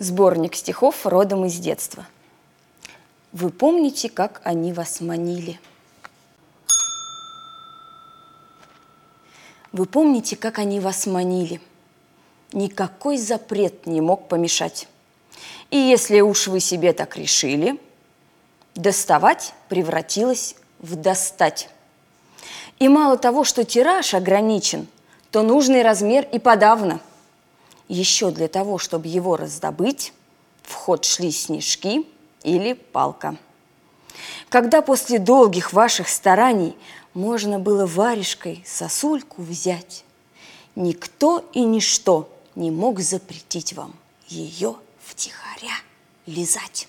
Сборник стихов родом из детства. Вы помните, как они вас манили? Вы помните, как они вас манили? Никакой запрет не мог помешать. И если уж вы себе так решили, доставать превратилось в достать. И мало того, что тираж ограничен, то нужный размер и подавно. Еще для того, чтобы его раздобыть, в ход шли снежки или палка. Когда после долгих ваших стараний можно было варежкой сосульку взять, никто и ничто не мог запретить вам ее втихаря лизать.